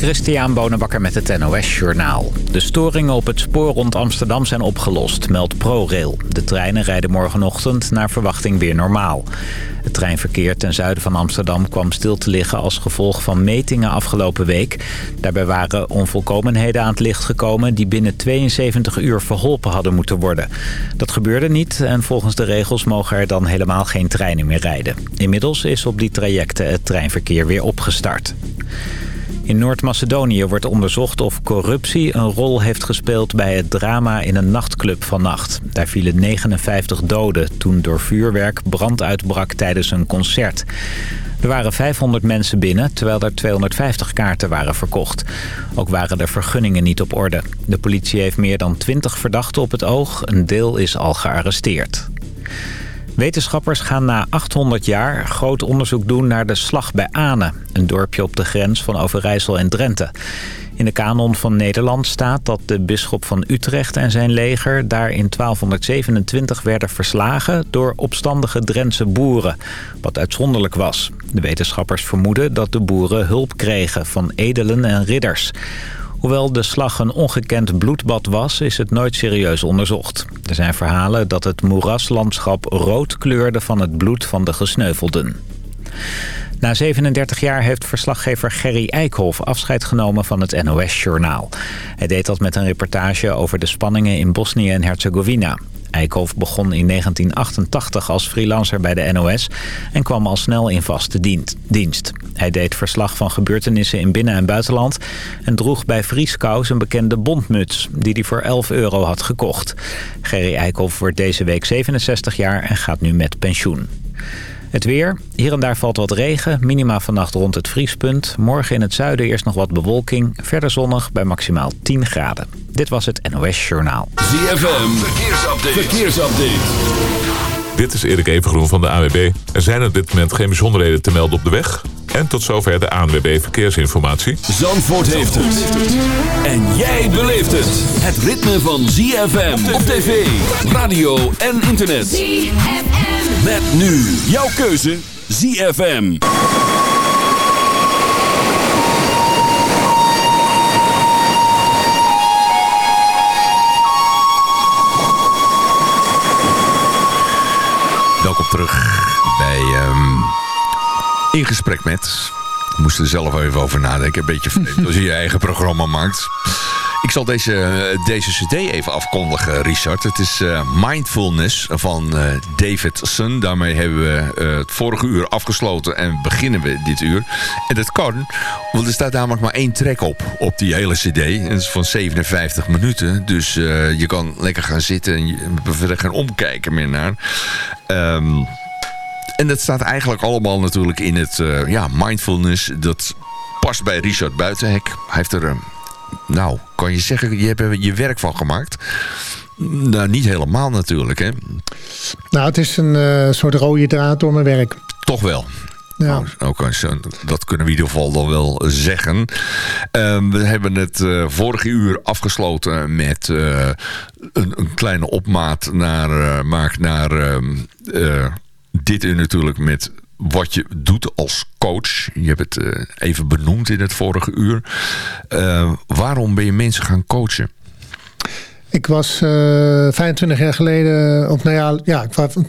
Christian Bonenbakker met het NOS Journaal. De storingen op het spoor rond Amsterdam zijn opgelost, meldt ProRail. De treinen rijden morgenochtend naar verwachting weer normaal. Het treinverkeer ten zuiden van Amsterdam kwam stil te liggen... als gevolg van metingen afgelopen week. Daarbij waren onvolkomenheden aan het licht gekomen... die binnen 72 uur verholpen hadden moeten worden. Dat gebeurde niet en volgens de regels mogen er dan helemaal geen treinen meer rijden. Inmiddels is op die trajecten het treinverkeer weer opgestart. In Noord-Macedonië wordt onderzocht of corruptie een rol heeft gespeeld bij het drama in een nachtclub vannacht. Daar vielen 59 doden toen door vuurwerk brand uitbrak tijdens een concert. Er waren 500 mensen binnen, terwijl er 250 kaarten waren verkocht. Ook waren de vergunningen niet op orde. De politie heeft meer dan 20 verdachten op het oog. Een deel is al gearresteerd. Wetenschappers gaan na 800 jaar groot onderzoek doen naar de Slag bij Ane. Een dorpje op de grens van Overijssel en Drenthe. In de kanon van Nederland staat dat de bisschop van Utrecht en zijn leger... daar in 1227 werden verslagen door opstandige Drentse boeren. Wat uitzonderlijk was. De wetenschappers vermoeden dat de boeren hulp kregen van edelen en ridders. Hoewel de slag een ongekend bloedbad was, is het nooit serieus onderzocht. Er zijn verhalen dat het moeraslandschap rood kleurde van het bloed van de gesneuvelden. Na 37 jaar heeft verslaggever Gerry Eikhoff afscheid genomen van het NOS-journaal. Hij deed dat met een reportage over de spanningen in Bosnië en Herzegovina. Eikhoff begon in 1988 als freelancer bij de NOS en kwam al snel in vaste dienst. Hij deed verslag van gebeurtenissen in binnen- en buitenland en droeg bij Vrieskous een bekende bondmuts die hij voor 11 euro had gekocht. Gerry Eikhoff wordt deze week 67 jaar en gaat nu met pensioen. Het weer. Hier en daar valt wat regen. Minima vannacht rond het vriespunt. Morgen in het zuiden eerst nog wat bewolking. Verder zonnig bij maximaal 10 graden. Dit was het NOS Journaal. ZFM. Verkeersupdate. Verkeersupdate. Dit is Erik Evengroen van de AWB. Er zijn op dit moment geen bijzonderheden te melden op de weg. En tot zover de ANWB Verkeersinformatie. Zandvoort heeft het. En jij beleeft het. Het ritme van ZFM op tv, radio en internet. ZFM. Met nu jouw keuze ZFM. Welkom terug bij um, In Gesprek Met. Ik moest er zelf even over nadenken. Een beetje vreemd als je je eigen programma maakt. Ik zal deze, deze cd even afkondigen, Richard. Het is uh, Mindfulness van uh, David. Daarmee hebben we het vorige uur afgesloten en beginnen we dit uur. En dat kan, want er staat namelijk maar één track op, op die hele cd. En dat is van 57 minuten. Dus je kan lekker gaan zitten en verder geen omkijken meer naar. Um, en dat staat eigenlijk allemaal natuurlijk in het ja, mindfulness. Dat past bij Richard Buitenhek. Hij heeft er nou, kan je zeggen, je hebt er je werk van gemaakt. Nou, niet helemaal natuurlijk, hè? Nou, het is een uh, soort rode draad door mijn werk. Toch wel. Ja. Nou, okay, dat kunnen we in ieder geval dan wel zeggen. Um, we hebben het uh, vorige uur afgesloten met uh, een, een, kleine opmaat naar, maak naar ehm, dit uur natuurlijk met wat je doet als coach. Je hebt het uh, even benoemd in het vorige uur. Uh, waarom ben je mensen gaan coachen? Ik was uh, eh, 25 jaar geleden, of nou ja, ja,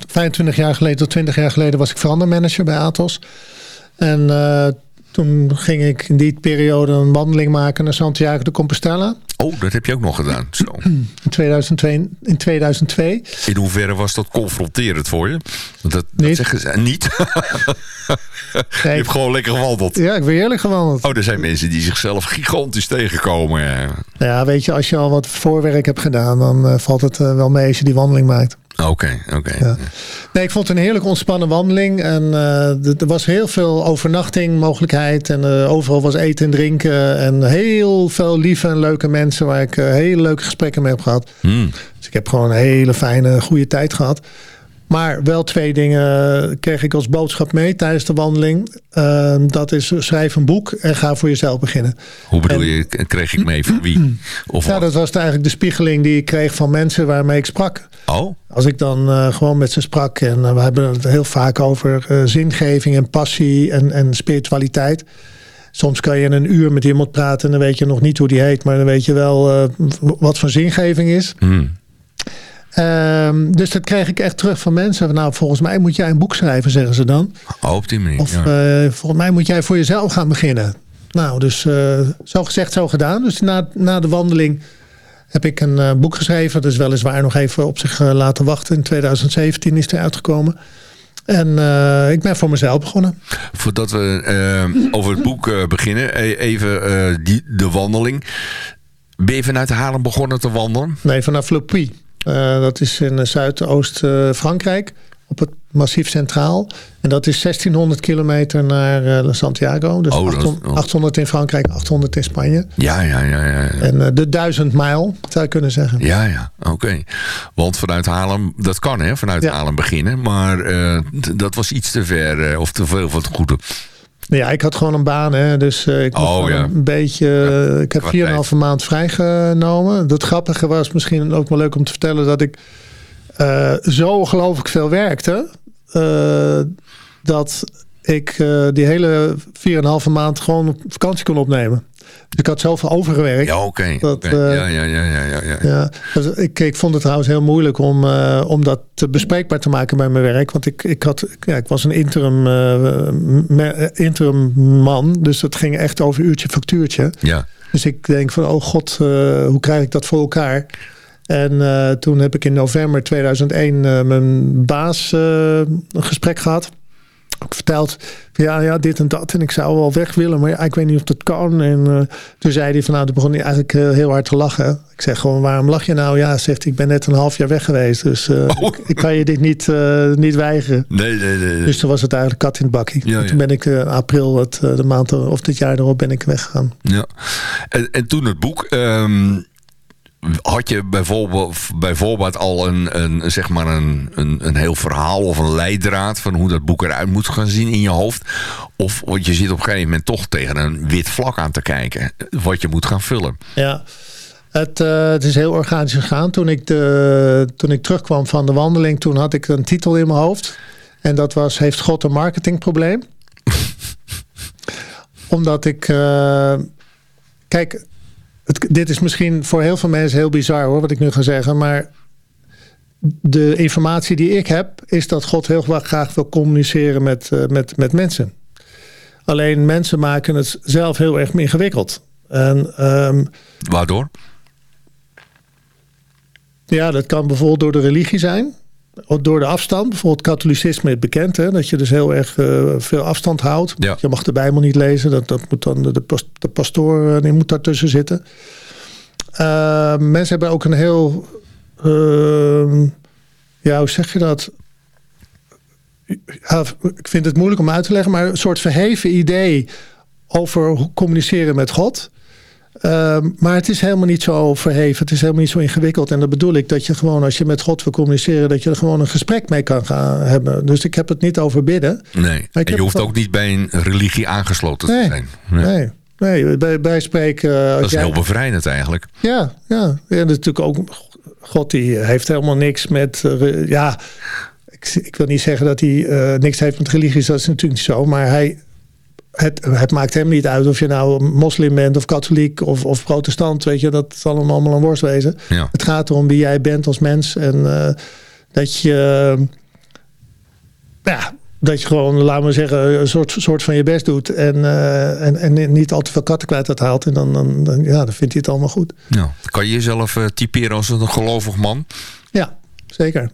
25 jaar geleden tot 20 jaar geleden was ik verandermanager bij Atos. En toen ging ik in die periode een wandeling maken naar Santiago de Compostela. Oh, dat heb je ook nog gedaan. Zo. In, 2002, in 2002. In hoeverre was dat confronterend voor je? Dat, dat zeggen ze niet. je hebt gewoon lekker gewandeld. Ja, ik ben heerlijk gewandeld. Oh, er zijn mensen die zichzelf gigantisch tegenkomen. Ja, weet je, als je al wat voorwerk hebt gedaan, dan uh, valt het uh, wel mee als je die wandeling maakt. Oké, oké. Nee, ik vond het een heerlijk ontspannen wandeling. En uh, er was heel veel overnachting mogelijkheid. En uh, overal was eten en drinken. En heel veel lieve en leuke mensen waar ik uh, hele leuke gesprekken mee heb gehad. Hmm. Dus ik heb gewoon een hele fijne, goede tijd gehad. Maar wel twee dingen kreeg ik als boodschap mee tijdens de wandeling. Uh, dat is schrijf een boek en ga voor jezelf beginnen. Hoe bedoel je, kreeg ik mee van wie? Of ja, dat was eigenlijk de spiegeling die ik kreeg van mensen waarmee ik sprak. Oh. Als ik dan uh, gewoon met ze sprak en uh, we hebben het heel vaak over uh, zingeving en passie en, en spiritualiteit. soms kan je in een uur met iemand praten en dan weet je nog niet hoe die heet, maar dan weet je wel wat voor zingeving is. Hmm. Um, dus dat kreeg ik echt terug van mensen. Nou, volgens mij moet jij een boek schrijven, zeggen ze dan. Oh, op die manier. Of ja. uh, volgens mij moet jij voor jezelf gaan beginnen. Nou, dus uh, zo gezegd, zo gedaan. Dus na, na de wandeling heb ik een uh, boek geschreven. Dat is weliswaar nog even op zich laten wachten. In 2017 is het uitgekomen. En uh, ik ben voor mezelf begonnen. Voordat we uh, over het boek uh, beginnen, even die, de wandeling. Ben je vanuit Haarlem begonnen te wandelen? Nee, vanaf Puy. Dat is in Zuidoost-Frankrijk. op het Massief Centraal. En dat is 1600 kilometer naar Santiago. Dus oh, 800, oh. 800, in Frankrijk, 800 in Spanje. Ja, ja, ja. ja, ja. En de duizend mijl, zou je kunnen zeggen. Ja, ja, oké. Okay. Want vanuit Haarlem, dat kan hè, vanuit ja. Haarlem beginnen. Maar uh, dat was iets te ver of te veel voor het goede. Ja, ik had gewoon een baan, hè. dus uh, ik oh, ja. een beetje. Uh, ik heb 4,5 maand vrijgenomen. Het grappige was misschien ook wel leuk om te vertellen dat ik uh, zo geloof ik veel werkte. Uh, dat ik uh, die hele 4,5 maand gewoon vakantie kon opnemen. Dus ik had zoveel overgewerkt. Ja, oké. Okay, okay. uh, ja, ja, ja, ja, ja, ja. ja dus ik, ik vond het trouwens heel moeilijk om, uh, om dat bespreekbaar te maken bij mijn werk. Want ik, ik, had, ja, ik was een interim, uh, interim man. Dus dat ging echt over uurtje factuurtje. Ja. Dus ik denk van, oh god, hoe krijg ik dat voor elkaar? En uh, toen heb ik in november 2001 uh, mijn baas uh, een gesprek gehad. Ook verteld, ja, ja, dit en dat. En ik zou wel weg willen, maar ja, ik weet niet of dat kan. En toen zei hij van, nou, toen begon hij eigenlijk heel hard te lachen. Ik zeg gewoon, waarom lach je nou? Ja, zegt ik ben net een half jaar weg geweest. Dus oh. ik, ik, kan je dit niet, niet weigeren. Nee, nee, nee, nee. Dus toen was het eigenlijk kat in het bakkie. Ja. Toen ben ik april, het, de maand of dit jaar erop, ben ik weggegaan. Ja. En, en toen het boek... Um had je bijvoorbeeld, bijvoorbeeld al een, een, zeg maar een, een, een heel verhaal of een leidraad van hoe dat boek eruit moet gaan zien in je hoofd? Of want je zit op een gegeven moment toch tegen een wit vlak aan te kijken wat je moet gaan vullen? Ja, het, uh, het is heel organisch gegaan. Toen ik, de, toen ik terugkwam van de wandeling, toen had ik een titel in mijn hoofd. En dat was Heeft God een marketingprobleem? Omdat ik... Uh, kijk, het, dit is misschien voor heel veel mensen heel bizar hoor, wat ik nu ga zeggen. Maar de informatie die ik heb, is dat God heel graag wil communiceren met, uh, met, met mensen. Alleen mensen maken het zelf heel erg ingewikkeld. En, um, Waardoor? Ja, dat kan bijvoorbeeld door de religie zijn. Door de afstand. Bijvoorbeeld katholicisme is bekend. Hè? Dat je dus heel erg uh, veel afstand houdt. Ja. Je mag de Bijbel niet lezen. Dat, dat moet dan de, de pastoor uh, die moet daartussen zitten. Uh, mensen hebben ook een heel... Uh, ja, hoe zeg je dat? Ja, ik vind het moeilijk om uit te leggen. Maar een soort verheven idee over hoe communiceren met God. Uh, maar het is helemaal niet zo verheven. Het is helemaal niet zo ingewikkeld. En dat bedoel ik dat je gewoon, als je met God wil communiceren, dat je er gewoon een gesprek mee kan gaan hebben. Dus ik heb het niet over bidden. Nee. En je hoeft ook niet bij een religie aangesloten nee, te zijn. Nee. nee. Nee, bij, bij spreken... Uh, dat is jij... heel bevrijdend eigenlijk. Ja, ja. ja natuurlijk ook... God die heeft helemaal niks met... Uh, ja, ik, ik, wil niet zeggen dat hij uh, niks heeft met religies. Dat is natuurlijk niet zo. Maar hij, het, het maakt hem niet uit of je nou moslim bent of katholiek of, of protestant. Weet je, dat zal hem allemaal een worst wezen. Ja. Het gaat erom wie jij bent als mens. En dat je... ja, dat je gewoon, laten we zeggen, een soort, soort van je best doet. En, uh, en, en niet al te veel katten kwijt haalt. En dan, dan, dan, ja, dan vindt hij het allemaal goed. Ja. Kan je jezelf uh, typeren als een gelovig man? Ja, zeker.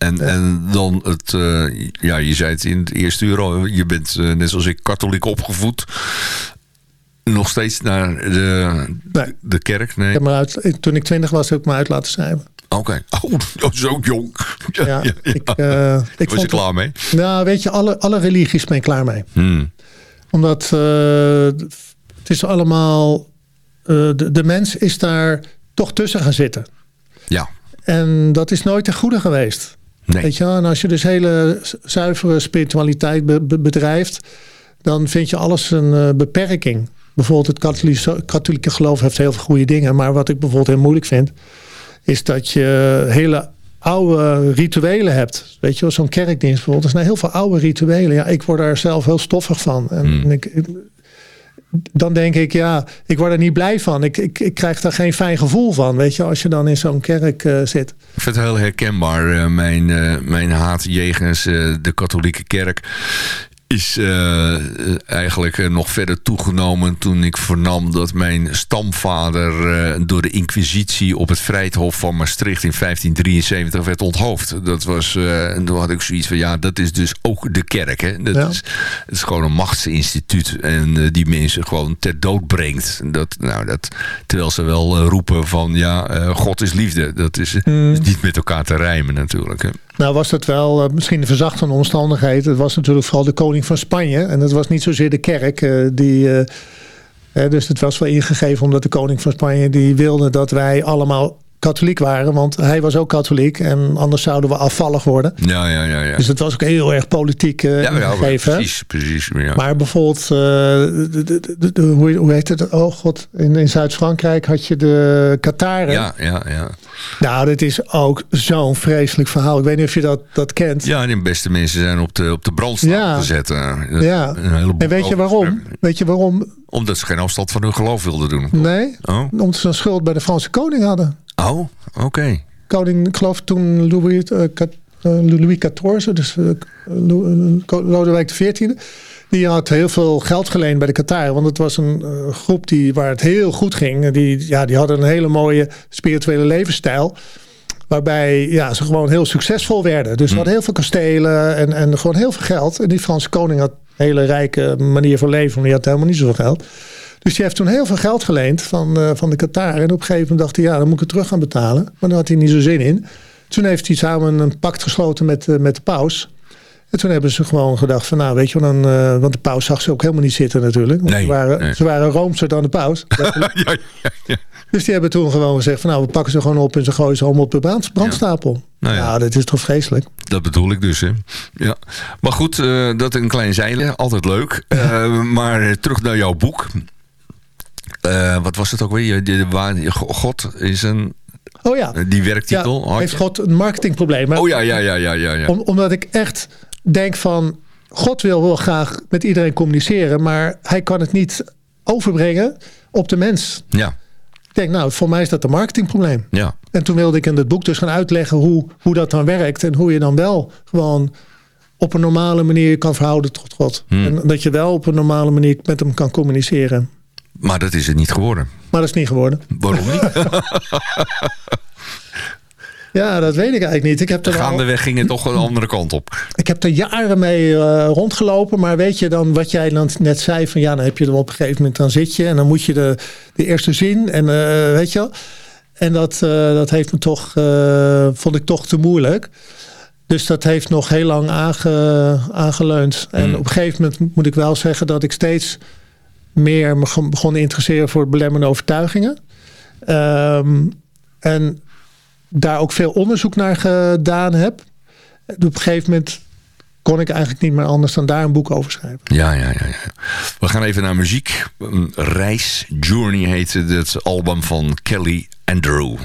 En, ja. en dan het, uh, ja, je zei het in het eerste uur al, je bent net zoals ik katholiek opgevoed. Nog steeds naar de, nee. de kerk? Nee. Ik uit, toen ik twintig was, heb ik me uit laten schrijven. Oké. Okay. Oh, zo jong. Ja, ja, ja. ik, uh, ik was je klaar mee? Nou, weet je, alle, alle religies ben ik klaar mee. Hmm. Omdat het is allemaal... De, de mens is daar toch tussen gaan zitten. Ja. En dat is nooit ten goede geweest. Nee. Weet je, en als je dus hele zuivere spiritualiteit be, be, bedrijft... dan vind je alles een beperking. Bijvoorbeeld het katholieke, katholieke geloof heeft heel veel goede dingen. Maar wat ik bijvoorbeeld heel moeilijk vind is dat je hele oude rituelen hebt. Weet je wel, zo'n kerkdienst bijvoorbeeld. Er zijn heel veel oude rituelen. Ja, ik word daar zelf heel stoffig van. En Hmm. ik, dan denk ik, ja, ik word er niet blij van. Ik, ik, ik krijg daar geen fijn gevoel van, weet je, als je dan in zo'n kerk uh, zit. Ik vind het heel herkenbaar, uh, mijn, uh, mijn haat jegens de katholieke kerk is uh, eigenlijk nog verder toegenomen toen ik vernam dat mijn stamvader uh, door de inquisitie op het Vrijthof van Maastricht in 1573 werd onthoofd. Dat was, uh, en toen had ik zoiets van, ja, dat is dus ook de kerk. Hè? Dat ja. is, het is gewoon een machtsinstituut en die mensen gewoon ter dood brengt. Dat, nou, dat, terwijl ze wel roepen van, ja, God is liefde. Dat is, mm. is, niet met elkaar te rijmen natuurlijk. Hè? Nou was dat wel uh, misschien een verzachtende omstandigheid. Het was natuurlijk vooral de koning van Spanje. En dat was niet zozeer de kerk. Uh, die, uh, dus het was wel ingegeven omdat de koning van Spanje... die wilde dat wij allemaal katholiek waren. Want hij was ook katholiek. En anders zouden we afvallig worden. Ja, ja, ja. ja. Dus het was ook heel erg politiek uh, ja, ja, precies, precies. Ja. Maar bijvoorbeeld, uh, de, de, de, hoe, hoe heet het? Oh god, in, in Zuid-Frankrijk had je de Kataren. Ja, ja, ja. Nou, dit is ook zo'n vreselijk verhaal. Ik weet niet of je dat, dat kent. Ja, de beste mensen zijn op de, op de brandstapel ja. gezet. Dat ja. En weet je waarom? Weet je waarom? Omdat ze geen afstand van hun geloof wilden doen. Nee, oh. omdat ze een schuld bij de Franse koning hadden. Oh, oké. Okay. Koning, ik geloof toen Louis, uh, Louis XIV, dus uh, Lodewijk XIV... Die had heel veel geld geleend bij de Qatar. Want het was een uh, groep die, waar het heel goed ging. Die, ja, die hadden een hele mooie spirituele levensstijl. Waarbij ja, ze gewoon heel succesvol werden. Dus ze hadden heel veel kastelen en, en gewoon heel veel geld. En die Franse koning had een hele rijke manier van leven. Want die had helemaal niet zoveel geld. Dus die heeft toen heel veel geld geleend van, uh, van de Qatar. En op een gegeven moment dacht hij, ja, dan moet ik het terug gaan betalen. Maar daar had hij niet zo zin in. Toen heeft hij samen een pact gesloten met, uh, met de paus. En toen hebben ze gewoon gedacht van nou weet je dan, uh, want de paus zag ze ook helemaal niet zitten natuurlijk. Nee, ze, waren, nee. ze waren roomser dan de paus. ja, ja, ja. Dus die hebben toen gewoon gezegd van nou we pakken ze gewoon op en ze gooien ze allemaal op de brand, brandstapel. Ja. Nou ja. dat is toch vreselijk. Dat bedoel ik dus. Hè. Ja. Maar goed, uh, dat een klein zeilen, altijd leuk. Uh, maar terug naar jouw boek. Uh, wat was het ook weer? De, de, God is een... Oh ja. Die werktitel. Ja, heeft God een marketingprobleem. Oh ja, ja, ja, ja, ja. ja. Om, omdat ik echt denk van... God wil wel graag met iedereen communiceren... maar hij kan het niet overbrengen op de mens. Ja. Ik denk, nou, voor mij is dat een marketingprobleem. Ja. En toen wilde ik in het boek dus gaan uitleggen hoe, hoe dat dan werkt... en hoe je dan wel gewoon op een normale manier kan verhouden tot God. Hmm. En dat je wel op een normale manier met hem kan communiceren. Maar dat is het niet geworden. Maar dat is niet geworden. Waarom niet? ja, dat weet ik eigenlijk niet. Ik heb er Gaandeweg al... ging het toch een andere kant op. Ik heb er jaren mee uh, rondgelopen. Maar weet je dan wat jij dan net zei. Van ja, dan heb je er op een gegeven moment. Dan zit je en dan moet je de, de eerste zin. En uh, weet je wel. En dat, uh, dat heeft me toch, vond ik toch te moeilijk. Dus dat heeft nog heel lang aange, aangeleund. En Hmm. op een gegeven moment moet ik wel zeggen dat ik steeds meer me ge- begon te interesseren voor belemmerende overtuigingen. Ehm, en daar ook veel onderzoek naar gedaan heb. Op een gegeven moment kon ik eigenlijk niet meer anders dan daar een boek over schrijven. Ja, ja, ja. ja. We gaan even naar muziek. Reis, Journey heette het album van Kelly Andrew.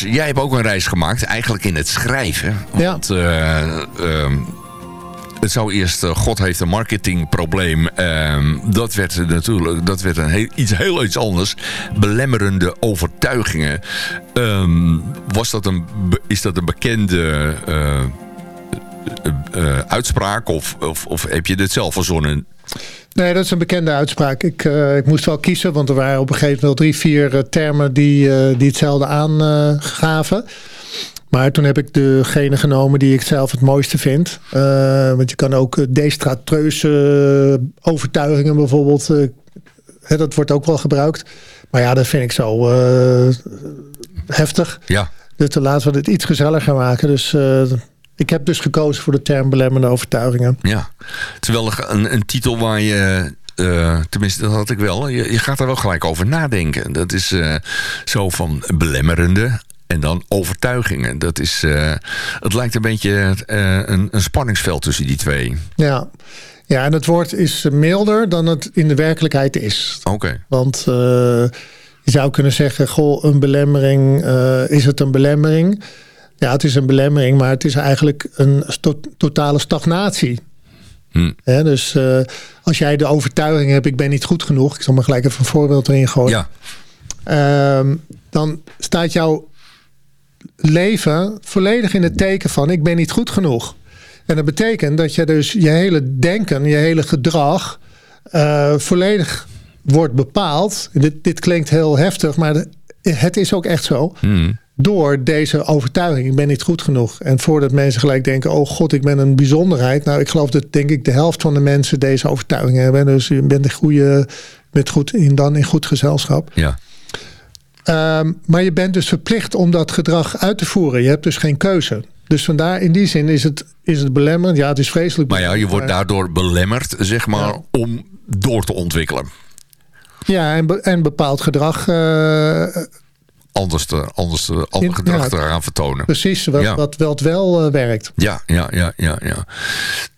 Jij hebt ook een reis gemaakt. Eigenlijk in het schrijven. Want ja. uh, het zou eerst, uh, God heeft een marketingprobleem. Uh, dat werd natuurlijk dat werd een heel, iets heel iets anders. Belemmerende overtuigingen. Um, was dat een, is dat een bekende uh, uitspraak? Of, of, of heb je dit zelf verzonnen? Nee, dat is een bekende uitspraak. Ik, uh, ik moest wel kiezen, want er waren op een gegeven moment drie, vier uh, termen die, uh, die hetzelfde aangaven. Maar toen heb ik degene genomen die ik zelf het mooiste vind. want je kan ook destratreuze overtuigingen bijvoorbeeld. Hè, dat wordt ook wel gebruikt. Maar ja, dat vind ik zo heftig. Ja. Dus laten we het iets gezelliger maken. Dus ik heb dus gekozen voor de term belemmerende overtuigingen. Ja, terwijl een, een titel waar je... Uh, tenminste, dat had ik wel. Je, je, gaat er wel gelijk over nadenken. Dat is uh, zo van belemmerende en dan overtuigingen. Dat is, uh, het lijkt een beetje een, een spanningsveld tussen die twee. Ja. ja, en het woord is milder dan het in de werkelijkheid is. Oké. Okay. Want je zou kunnen zeggen, goh, een belemmering, is het een belemmering? Ja, het is een belemmering, maar het is eigenlijk een to totale stagnatie. Hm. dus uh, als jij de overtuiging hebt, ik ben niet goed genoeg. Ik zal maar gelijk even een voorbeeld erin gooien. Ja. Uh, dan staat jouw leven volledig in het teken van ik ben niet goed genoeg. En dat betekent dat je dus je hele denken, je hele gedrag uh, volledig wordt bepaald. Dit, dit klinkt heel heftig, maar het is ook echt zo. Hm door deze overtuiging. Ik ben niet goed genoeg. En voordat mensen gelijk denken, oh god, ik ben een bijzonderheid. Nou, ik geloof dat denk ik de helft van de mensen deze overtuiging hebben. Dus je bent, een goede, bent goed in, dan in goed gezelschap. Ja. Um, maar je bent dus verplicht om dat gedrag uit te voeren. Je hebt dus geen keuze. Dus vandaar, in die zin is het, is het belemmerend. Ja, het is vreselijk. Maar ja, je wordt daardoor belemmerd, zeg maar, ja. om door te ontwikkelen. Ja, en, be en bepaald gedrag... Uh, anders, te, anders te, ander gedrag ja, eraan vertonen. Precies, wat, ja. wat wel, wel uh, werkt. Ja, ja, ja, ja, ja.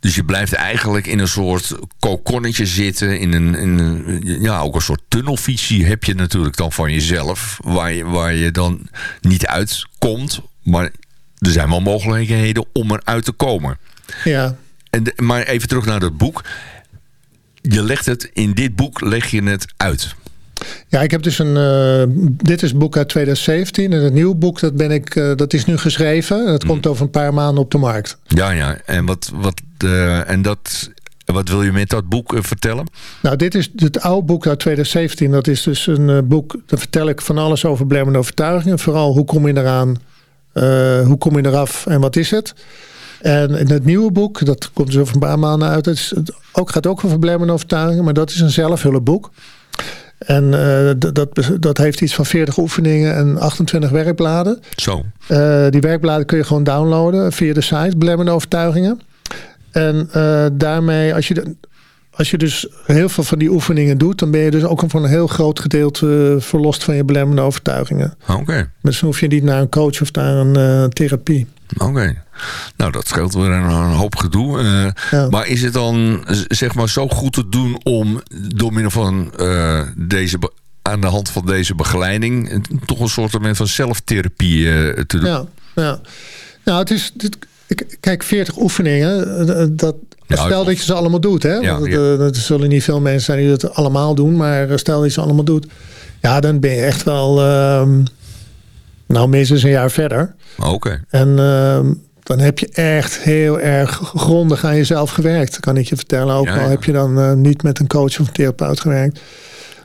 Dus je blijft eigenlijk in een soort kokonnetje zitten. In een, in een, ja, ook een soort tunnelvisie heb je natuurlijk dan van jezelf. Waar je, waar je dan niet uitkomt. Maar er zijn wel mogelijkheden om eruit te komen. Ja. En de, maar even terug naar dat boek. Je legt het, in dit boek leg je het uit. Ja, ik heb dus een. Uh, dit is het boek uit 2017. En het nieuwe boek, dat, ben ik, uh, dat is nu geschreven. Dat komt over een paar maanden op de markt. Ja, ja. En wat, wat, uh, en dat, wat wil je met dat boek vertellen? Nou, dit is het oude boek uit 2017. Dat is dus een boek. Daar vertel ik van alles over belemmerende overtuigingen. Vooral hoe kom je eraan? hoe kom je eraf en wat is het? En in het nieuwe boek, dat komt dus over een paar maanden uit. Het is, ook, gaat ook over belemmerende overtuigingen. Maar dat is een zelfhulpboek. En uh, dat, dat heeft iets van 40 oefeningen en 28 werkbladen. Zo. Uh, die werkbladen kun je gewoon downloaden via de site Belemmerende Overtuigingen. En uh, daarmee, als je, de, als je dus heel veel van die oefeningen doet... dan ben je dus ook van een heel groot gedeelte verlost van je belemmerende overtuigingen. Oké. Okay. Dus dan hoef je niet naar een coach of naar een therapie. Oké. Okay. Nou, dat scheelt weer een, een hoop gedoe. Uh, ja. Maar is het dan zeg maar zo goed te doen om door middel van uh, deze aan de hand van deze begeleiding toch een soort van zelftherapie uh, te doen? Ja, ja. Nou, het is... Dit, kijk, 40 oefeningen, dat, ja, stel dat je ze allemaal doet. Hè? Ja, Want, ja. Er zullen niet veel mensen zijn die dat allemaal doen. Maar stel dat je ze allemaal doet. Ja, dan ben je echt wel... Uh, nou, minstens een jaar verder. Oké. Okay. En uh, dan heb je echt heel erg grondig aan jezelf gewerkt. Kan ik je vertellen. Ook ja, al heb je dan uh, niet met een coach of een therapeut gewerkt.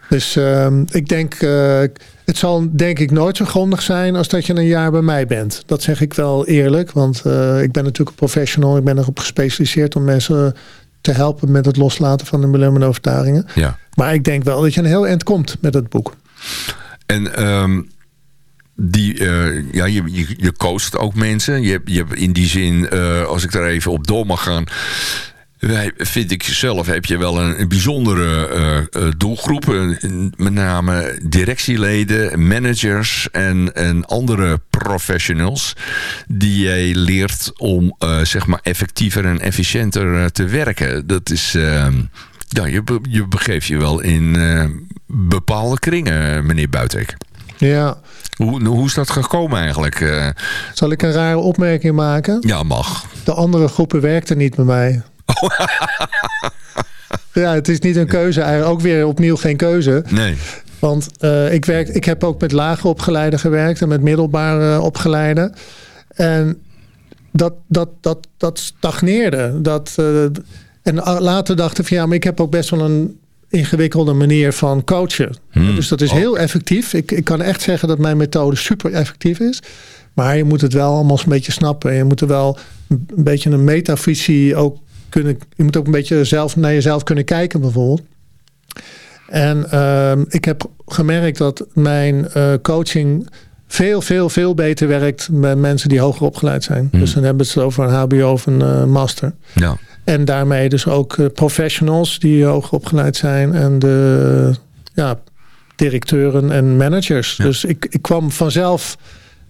Dus uh, ik denk, uh, het zal denk ik nooit zo grondig zijn als dat je een jaar bij mij bent. Dat zeg ik wel eerlijk, want uh, ik ben natuurlijk een professional. Ik ben erop gespecialiseerd om mensen te helpen met het loslaten van de belemmerende overtuigingen. Ja. Maar ik denk wel dat je een heel eind komt met het boek. En um, die, uh, ja, je, je, coacht ook mensen. Je je hebt in die zin, uh, als ik daar even op door mag gaan vind ik zelf heb je wel een, bijzondere uh, doelgroep. met name directieleden, managers en, en andere professionals. Die jij leert om zeg maar effectiever en efficiënter te werken. Dat is... ja, je, je begeeft je wel in bepaalde kringen, meneer Buitek. Ja. Hoe, hoe is dat gekomen eigenlijk? Uh, Zal ik een rare opmerking maken? Ja, mag. De andere groepen werkten niet met mij. Oh. ja, het is niet een keuze. Eigenlijk ook weer opnieuw geen keuze. Nee. Want uh, ik, werk, ik heb ook met lage opgeleiden gewerkt en met middelbare opgeleiden. En dat, dat, dat, dat stagneerde. Dat, uh, en later dachten van ja, maar ik heb ook best wel een ingewikkelde manier van coachen. Hmm. Dus dat is heel effectief. Ik, ik kan echt zeggen dat mijn methode super effectief is. Maar je moet het wel allemaal een beetje snappen. Je moet er wel een beetje een metavisie ook kunnen. Je moet ook een beetje zelf naar jezelf kunnen kijken, bijvoorbeeld. En uh, ik heb gemerkt dat mijn uh, coaching veel, veel, veel beter werkt met mensen die hoger opgeleid zijn. Hmm. Dus dan hebben we het over een HBO of een uh, master. Ja. En daarmee dus ook uh, professionals die hoger opgeleid zijn. En de ja, directeuren en managers. Dus ik, ik kwam vanzelf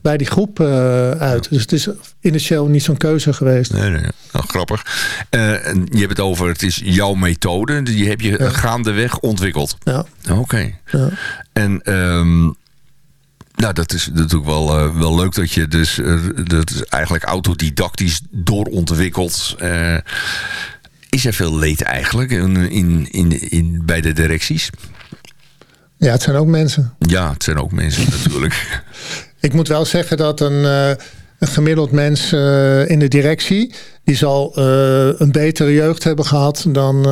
bij die groep uh, uit. Dus het is initieel niet zo'n keuze geweest. Nee, nee. Nou, grappig. Uh, je hebt het over, het is jouw methode. Die heb je ja. gaandeweg ontwikkeld. Ja. Oké. En... Um, nou, dat is natuurlijk wel, uh, wel leuk dat je dus uh, dat is eigenlijk autodidactisch doorontwikkeld. Uh, is er veel leed eigenlijk in, in, in, in, bij de directies? Ja, het zijn ook mensen. Ja, het zijn ook mensen natuurlijk. Ik moet wel zeggen dat een, een gemiddeld mens in de directie... die zal een betere jeugd hebben gehad dan,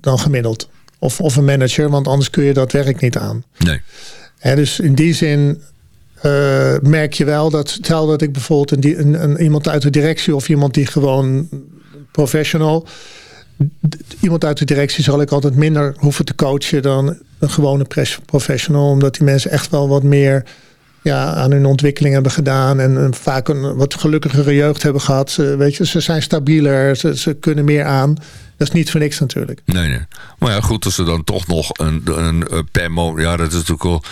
dan gemiddeld. Of, of een manager, want anders kun je dat werk niet aan. Nee dus in die zin uh, merk je wel dat stel dat ik bijvoorbeeld een, een, iemand uit de directie of iemand die gewoon professional, iemand uit de directie zal ik altijd minder hoeven te coachen dan een gewone professional, omdat die mensen echt wel wat meer ja, aan hun ontwikkeling hebben gedaan en, en vaak een wat gelukkigere jeugd hebben gehad. Ze, weet je, ze zijn stabieler, ze, ze kunnen meer aan. Dat is niet voor niks natuurlijk. Nee, nee. Maar ja, goed, als ze dan toch nog een, een, een per moment... Ja, dat is natuurlijk wel...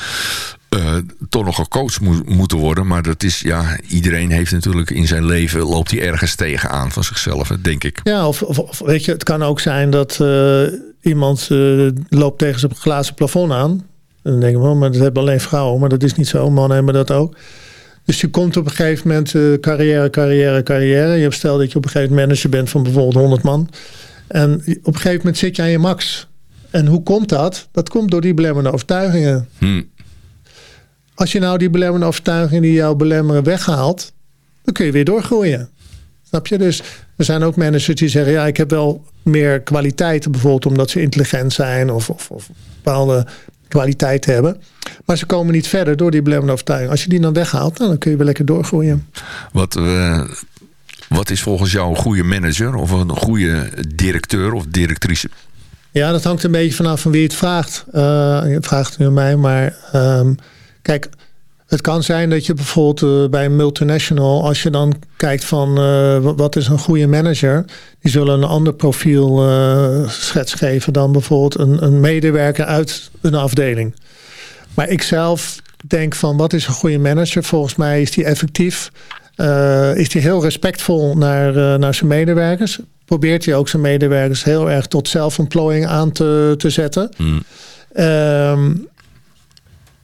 Uh, toch nog gecoacht mo moeten worden. Maar dat is, ja, iedereen heeft natuurlijk in zijn leven... loopt hij ergens tegenaan van zichzelf, denk ik. Ja, of, of, weet je, het kan ook zijn dat uh, iemand uh, loopt tegen zijn glazen plafond aan. En dan denk ik, oh, maar dat hebben alleen vrouwen. Maar dat is niet zo, mannen hebben dat ook. Dus je komt op een gegeven moment carrière, carrière, carrière. Je hebt stel dat je op een gegeven moment manager bent van bijvoorbeeld 100 man... En op een gegeven moment zit je aan je max. En hoe komt dat? Dat komt door die belemmerende overtuigingen. Hmm. Als je nou die belemmerende overtuigingen die jou belemmeren weghaalt, dan kun je weer doorgroeien. Snap je? Dus er zijn ook managers die zeggen: ja, ik heb wel meer kwaliteiten, bijvoorbeeld omdat ze intelligent zijn of, of, of bepaalde kwaliteiten hebben. Maar ze komen niet verder door die belemmerende overtuiging. Als je die dan weghaalt, nou, dan kun je weer lekker doorgroeien. Wat uh, wat is volgens jou een goede manager of een goede directeur of directrice? Ja, dat hangt een beetje vanaf van wie het vraagt. Uh, je vraagt nu mij, maar um, kijk, het kan zijn dat je bijvoorbeeld uh, bij een multinational, als je dan kijkt van uh, wat is een goede manager, die zullen een ander profiel schets geven dan bijvoorbeeld een, een medewerker uit een afdeling. Maar ik zelf denk van wat is een goede manager? Volgens mij is die effectief. Uh, is hij heel respectvol naar, uh, naar zijn medewerkers. Probeert hij ook zijn medewerkers heel erg tot zelfontplooiing aan te, te zetten. Hmm. Um,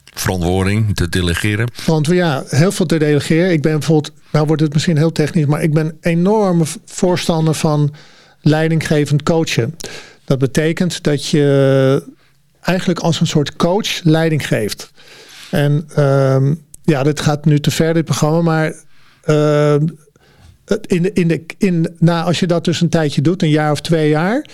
Verantwoording te delegeren. Want ja, heel veel te delegeren. Ik ben bijvoorbeeld, nou wordt het misschien heel technisch, maar ik ben enorme voorstander van leidinggevend coachen. Dat betekent dat je eigenlijk als een soort coach leiding geeft. En um, ja, dit gaat nu te ver, dit programma, maar uh, in de, in de, in, nou, als je dat dus een tijdje doet, een jaar of twee jaar,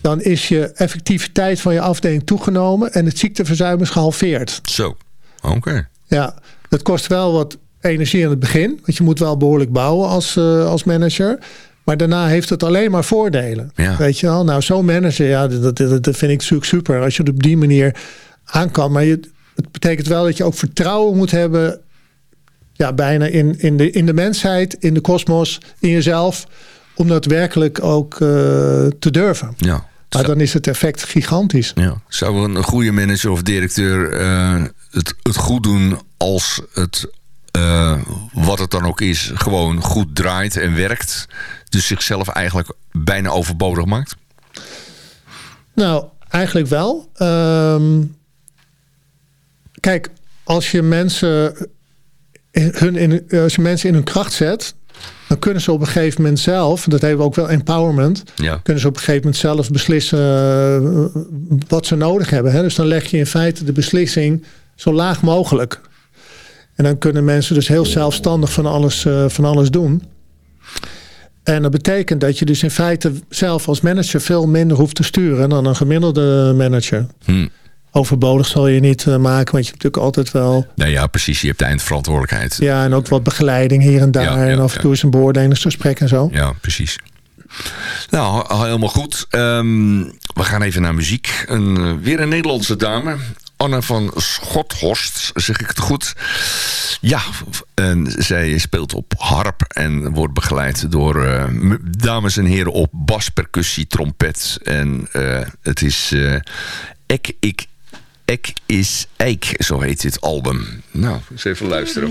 dan is je effectiviteit van je afdeling toegenomen en het ziekteverzuim is gehalveerd. Zo, oké. Ja, dat kost wel wat energie in het begin, want je moet wel behoorlijk bouwen als, uh, als manager. Maar daarna heeft het alleen maar voordelen. Ja. Weet je wel? Nou, zo'n manager, ja, dat, dat, dat vind ik natuurlijk super. Als je het op die manier aan kan. Maar je, het betekent wel dat je ook vertrouwen moet hebben ja, bijna in, in, de, in de mensheid, in de kosmos, in jezelf. Om dat werkelijk ook uh, te durven. Ja. Maar dan is het effect gigantisch. Ja. Zou een goede manager of directeur uh, het, het goed doen als het, uh, wat het dan ook is, gewoon goed draait en werkt? Dus zichzelf eigenlijk bijna overbodig maakt? Nou, eigenlijk wel. Ehm, kijk, als je mensen hun in, als je mensen in hun kracht zet, dan kunnen ze op een gegeven moment zelf, dat hebben we ook wel empowerment, Ja. kunnen ze op een gegeven moment zelf beslissen eh, wat ze nodig hebben. Hè? Dus dan leg je in feite de beslissing zo laag mogelijk. En dan kunnen mensen dus heel zelfstandig van alles, eh, van alles doen. En dat betekent dat je dus in feite zelf als manager veel minder hoeft te sturen dan een gemiddelde manager. Hm. Overbodig zal je niet eh, maken, want je hebt natuurlijk altijd wel Nou ja, precies. Je hebt de eindverantwoordelijkheid. ja, en ook wat begeleiding hier en daar. Ja, ja, en af en toe is een beoordelingsgesprek en zo. Ja, precies. Nou, al helemaal goed. Ehm, we gaan even naar muziek. Een, eh, weer een Nederlandse dame. Anne van Schothorst, zeg ik het goed? Ja, en zij speelt op harp en wordt begeleid door eh, dames en heren op bas, percussie, trompet. En het is eh, Ek, ik, Ek is Eik, zo heet dit album. Nou, eens even luisteren.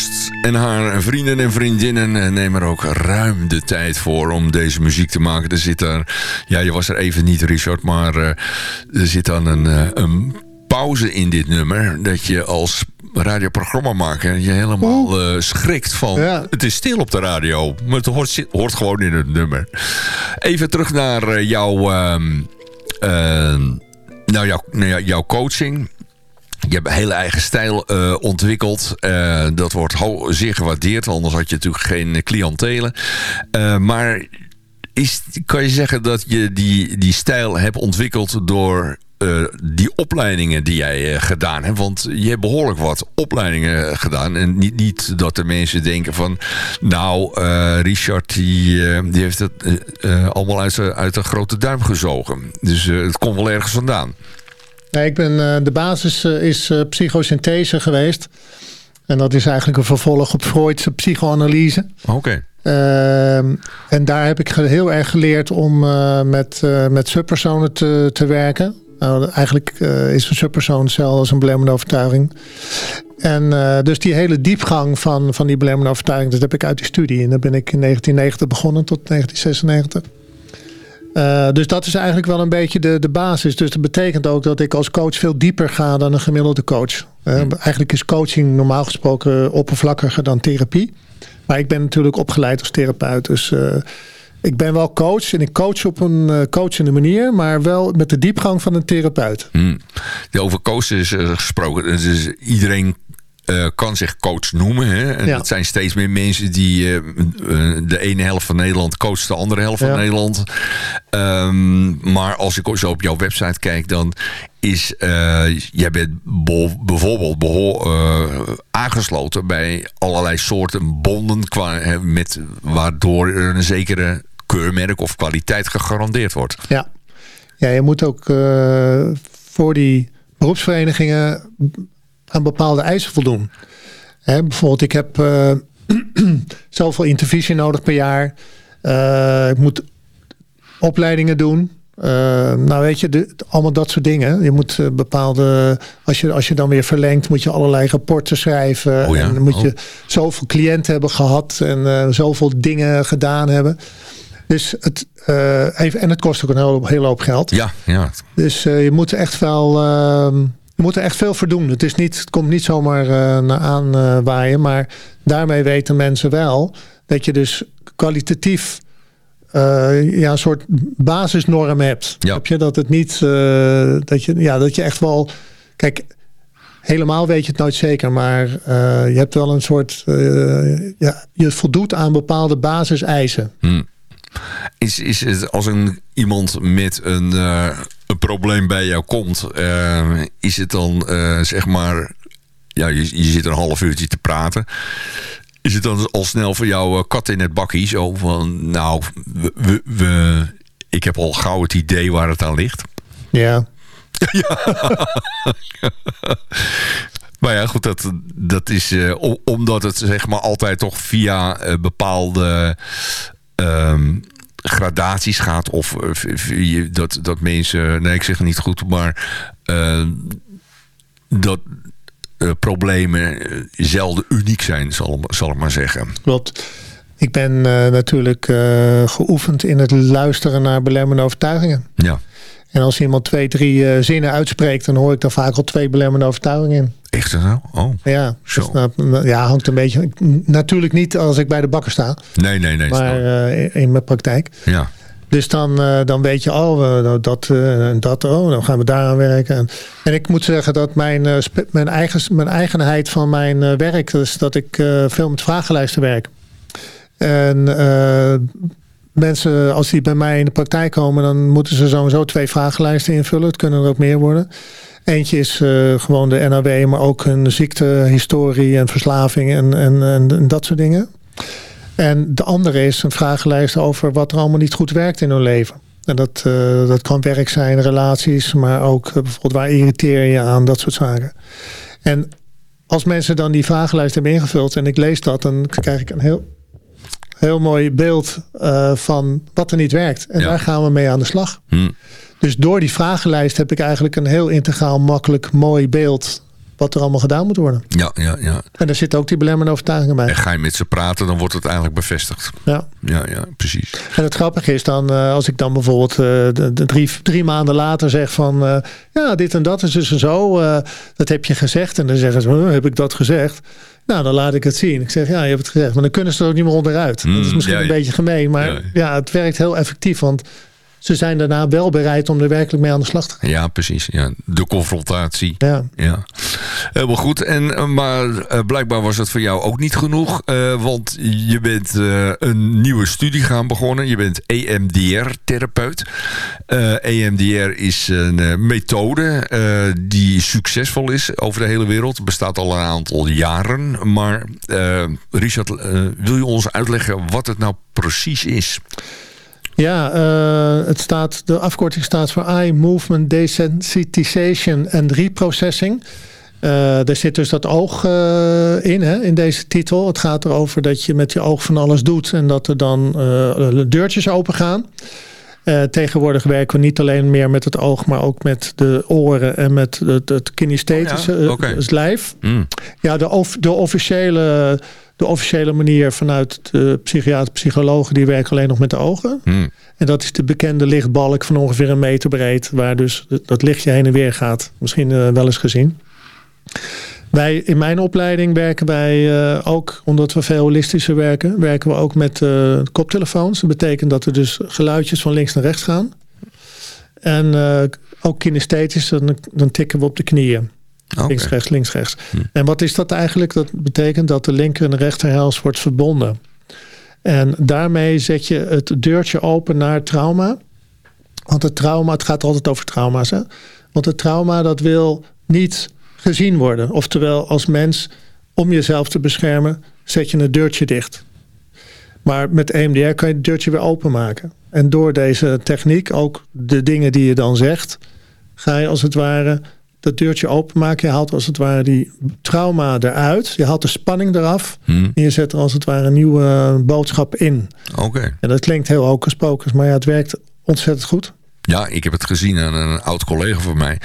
Horst en haar vrienden en vriendinnen nemen er ook ruim de tijd voor om deze muziek te maken. Er zit daar, ja, je was er even niet, Richard, maar uh, er zit dan een, uh, een pauze in dit nummer. Dat je als radioprogrammamaker je helemaal uh, schrikt van... Ja. het is stil op de radio, maar het hoort, hoort gewoon in het nummer. Even terug naar jouw, nou, jouw, nou, jouw coaching... Je hebt een hele eigen stijl uh, ontwikkeld. Uh, dat wordt zeer gewaardeerd. Anders had je natuurlijk geen cliëntelen. Uh, maar is, kan je zeggen dat je die, die stijl hebt ontwikkeld door die opleidingen die jij gedaan hebt. Want je hebt behoorlijk wat opleidingen gedaan. En niet, niet dat de mensen denken van... Nou, Richard die, die heeft het allemaal uit, uit een grote duim gezogen. Dus het komt wel ergens vandaan. Ja, ik ben, uh, de basis uh, is uh, psychosynthese geweest. En dat is eigenlijk een vervolg op Freud's psychoanalyse. Oké. Okay. Ehm, en daar heb ik heel erg geleerd om met, met subpersonen te, te werken. Nou, eigenlijk is een subpersoon als een belemmerende overtuiging. En dus die hele diepgang van, van die belemmerende overtuiging, dat heb ik uit die studie. En daar ben ik in 1990 begonnen tot 1996. Uh, dus dat is eigenlijk wel een beetje de, de basis. Dus dat betekent ook dat ik als coach veel dieper ga dan een gemiddelde coach. Uh, eigenlijk is coaching normaal gesproken oppervlakkiger dan therapie. Maar ik ben natuurlijk opgeleid als therapeut. Dus uh, ik ben wel coach en ik coach op een coachende manier, maar wel met de diepgang van een therapeut. Hmm. Over coachen is gesproken. Dus iedereen uh, kan zich coach noemen. Hè? En ja. dat zijn steeds meer mensen die uh, de ene helft van Nederland coacht de andere helft ja. van Nederland. Um, maar als ik zo op jouw website kijk, dan is uh, jij bent bijvoorbeeld aangesloten bij allerlei soorten bonden qua, met, waardoor er een zekere keurmerk of kwaliteit gegarandeerd wordt. Ja, ja je moet ook voor die beroepsverenigingen aan bepaalde eisen voldoen. Hè, bijvoorbeeld, ik heb uh, zoveel intervisie nodig per jaar. Uh, ik moet opleidingen doen. Uh, nou weet je, de, allemaal dat soort dingen. Je moet bepaalde, als je, als je dan weer verlengt, moet je allerlei rapporten schrijven. Oh ja? En dan moet oh. je zoveel cliënten hebben gehad en zoveel dingen gedaan hebben. Dus het, even, en het kost ook een hele, hele hoop geld. Ja, ja. Dus je moet echt wel je moet er echt veel voor doen. Het, is niet, het komt niet zomaar uh, naar aanwaaien. Uh, maar daarmee weten mensen wel dat je dus kwalitatief uh, ja, een soort basisnorm hebt. Ja. Heb je dat het niet dat, je, ja, dat je echt wel. Kijk, helemaal weet je het nooit zeker. Maar je hebt wel een soort. ja, je voldoet aan bepaalde basiseisen. Hmm. Is, is het als een iemand met een een probleem bij jou komt, uh, is het dan uh, zeg maar, ja, je, je zit een half uurtje te praten. Is het dan al snel voor jou kat in het bakkie? Zo van, nou, we, we, ik heb al gauw het idee waar het aan ligt. Ja. ja. maar ja, goed, dat, dat is omdat het zeg maar altijd toch via bepaalde... Um, gradaties gaat. Of uh, dat, dat mensen, nee ik zeg het niet goed, maar uh, dat uh, problemen zelden uniek zijn, zal, zal ik maar zeggen. Klopt. Ik ben natuurlijk geoefend in het luisteren naar belemmerende overtuigingen. Ja. En als iemand twee, drie zinnen uitspreekt, dan hoor ik daar vaak al twee belemmerende overtuigingen in. Echt zo? Oh. Ja, zo. Dus, ja, hangt een beetje. Natuurlijk niet als ik bij de bakker sta. Nee, nee, nee. Maar uh, in mijn praktijk. Ja. Dus dan, uh, dan weet je, oh, uh, dat en dat, oh, dan gaan we daaraan werken. En, en ik moet zeggen dat mijn, mijn, eigen, mijn eigenheid van mijn werk is dat ik veel met vragenlijsten werk. En mensen, als die bij mij in de praktijk komen, dan moeten ze sowieso twee vragenlijsten invullen. Het kunnen er ook meer worden. Eentje is uh, gewoon de NAW, maar ook een ziektehistorie en verslaving en, en, en, dat soort dingen. En de andere is een vragenlijst over wat er allemaal niet goed werkt in hun leven. En dat, uh, dat kan werk zijn, relaties, maar ook uh, bijvoorbeeld waar irriteer je aan, dat soort zaken. En als mensen dan die vragenlijst hebben ingevuld en ik lees dat, dan krijg ik een heel, heel mooi beeld van wat er niet werkt. En Ja. daar gaan we mee aan de slag. Hm. Dus door die vragenlijst heb ik eigenlijk een heel integraal, makkelijk, mooi beeld wat er allemaal gedaan moet worden. Ja, ja, ja. En daar zitten ook die belemmerende overtuigingen bij. En ga je met ze praten, dan wordt het eigenlijk bevestigd. Ja. Ja, ja, precies. En het grappige is dan, uh, als ik dan bijvoorbeeld de, de drie, drie maanden later zeg van... Uh, ja, dit en dat is dus en zo, dat heb je gezegd. En dan zeggen ze, heb ik dat gezegd? Nou, dan laat ik het zien. Ik zeg, ja, je hebt het gezegd. Maar dan kunnen ze er ook niet meer onderuit. Mm, dat is misschien ja, een beetje gemeen. Maar ja. ja, het werkt heel effectief. Want ze zijn daarna wel bereid om er werkelijk mee aan de slag te gaan. Ja, precies. Ja. De confrontatie. Ja. ja. Helemaal goed. En, maar uh, blijkbaar was het voor jou ook niet genoeg. Uh, want je bent uh, een nieuwe studie gaan begonnen. Je bent EMDR-therapeut. EMDR is een methode die succesvol is over de hele wereld. Het bestaat al een aantal jaren. Maar Richard, wil je ons uitleggen wat het nou precies is? Ja, uh, het staat, de afkorting staat voor Eye Movement Desensitization and Reprocessing. Uh, daar zit dus dat oog uh, in, hè, in deze titel. Het gaat erover dat je met je oog van alles doet en dat er dan deurtjes open gaan. Tegenwoordig werken we niet alleen meer met het oog, maar ook met de oren en met het, het kinesthetische oh ja? okay. het lijf. Mm. Ja, de, of, de officiële de officiële manier vanuit de psychiater, psychologen, die werken alleen nog met de ogen. Hmm. En dat is de bekende lichtbalk van ongeveer een meter breed, waar dus dat lichtje heen en weer gaat. Misschien uh, wel eens gezien. Wij in mijn opleiding werken wij uh, ook, omdat we veel holistischer werken, werken we ook met uh, koptelefoons. Dat betekent dat er dus geluidjes van links naar rechts gaan. En ook kinesthetisch, dan, dan tikken we op de knieën. Okay. Links, rechts, links, rechts. Hm. En wat is dat eigenlijk? Dat betekent dat de linker en de rechterhels wordt verbonden. En daarmee zet je het deurtje open naar trauma. Want het trauma, het gaat altijd over trauma's. Hè? Want het trauma dat wil niet gezien worden. Oftewel als mens, om jezelf te beschermen, zet je het deurtje dicht. Maar met EMDR kan je het deurtje weer openmaken. En door deze techniek, ook de dingen die je dan zegt, ga je als het ware dat deurtje openmaken. Je haalt als het ware die trauma eruit. Je haalt de spanning eraf. Hmm. En je zet er als het ware een nieuwe boodschap in. Oké. Okay. En dat klinkt heel hocus pocus. Maar ja, het werkt ontzettend goed. Ja, ik heb het gezien aan een oud collega van mij.